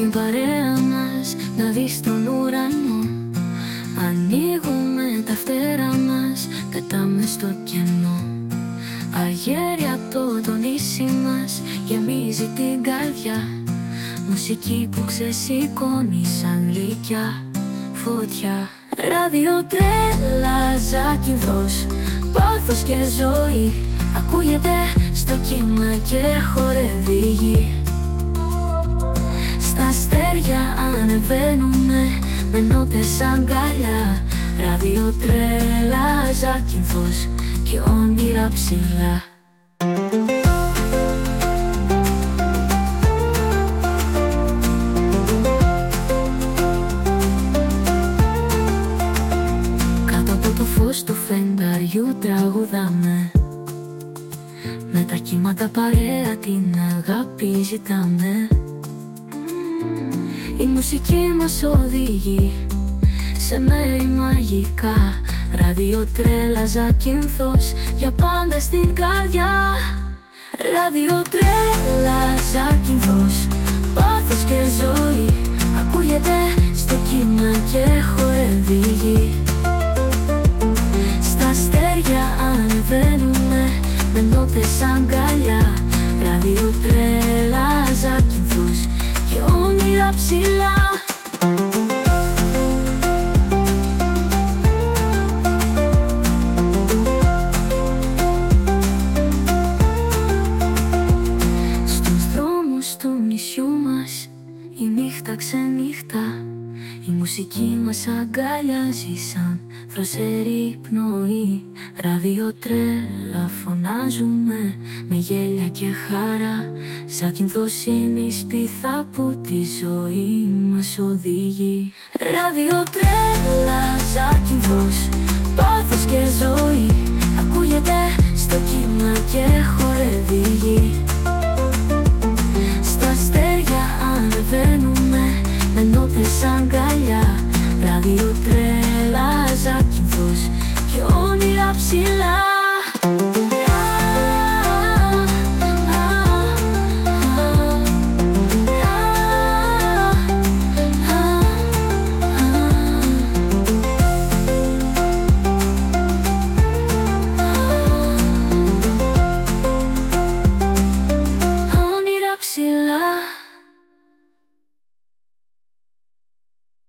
την παρέα μας να δεις τον ουρανό. Ανοίγουμε τα φτερά μας, πετάμε στο κενό. Αγέρι από το νησί μας γεμίζει την καρδιά. Μουσική που ξεσηκώνει σαν γλυκιά φωτιά. Ραδιοτρέλα, ζάκυνθος, πάθος και ζωή. Ακούγεται στο κύμα και χορεύει η γη ανεβαίνουμε με νότες αγκαλιά Ραδιοτρέλα, ζάκυνθος και όνειρα ψηλά. Κάτω από το φως του φεγγαριού τραγουδάμε. Με τα κύματα παρέα την αγάπη ζητάμε Η μουσική μας οδηγεί σε μέρη μαγικά. Ραδιοτρέλα ζακυνθός για πάντα στην καρδιά. Ραδιοτρέλα ζακυνθός πάθος και ζωή. Ακούγεται στο κύμα και χορεύει νύχτα ξενύχτα. Η μουσική μας αγκαλιάζει σαν δροσερή πνοή. Ραδιοτρέλα φωνάζουμε με γέλια και χαρά Σαν κινδοσύνη σπίθα που τη ζωή μας οδηγεί. Ραδιοτρέλα σαν κινδός, πάθος και ζωή. Ακούγεται στο κύμα και χωρί